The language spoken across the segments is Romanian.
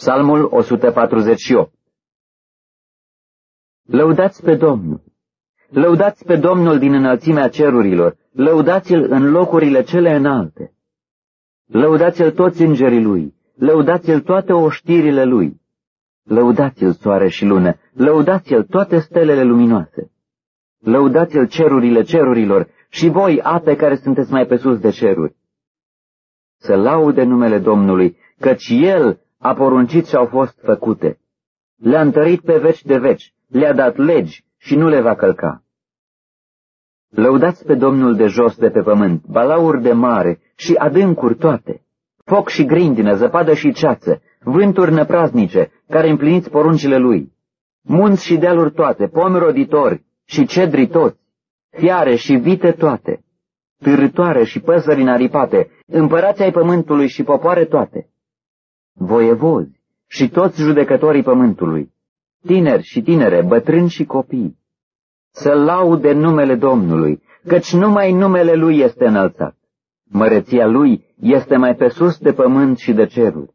Psalmul 148 Lăudați pe Domnul! Lăudați pe Domnul din înălțimea cerurilor, lăudați-L în locurile cele înalte. Lăudați-L toți îngerii Lui, lăudați-L toate oștirile Lui. Lăudați-L soare și lună, lăudați-L toate stelele luminoase. Lăudați-L cerurile cerurilor și voi, ape care sunteți mai pe sus de ceruri. Să laude numele Domnului, căci El a poruncit și au fost făcute. Le-a întărit pe veci de veci, le-a dat legi și nu le va călca. Lăudați pe Domnul de jos de pe pământ, balauri de mare și adâncuri toate, foc și grindină, zăpadă și ceață, vânturi năpraznice, care împliniți poruncile Lui, munți și dealuri toate, pomi roditori și cedri toți, fiare și vite toate, târătoare și păsări naripate, împărații ai pământului și popoare toate, voievozi și toți judecătorii pământului, tineri și tinere, bătrâni și copii, să laude numele Domnului, căci numai numele Lui este înălțat. Măreția Lui este mai pe sus de pământ și de ceruri.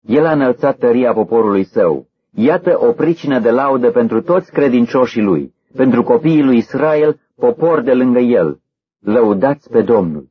El a înălțat tăria poporului său. Iată o pricină de laudă pentru toți credincioșii Lui, pentru copiii lui Israel, popor de lângă El. Lăudați pe Domnul!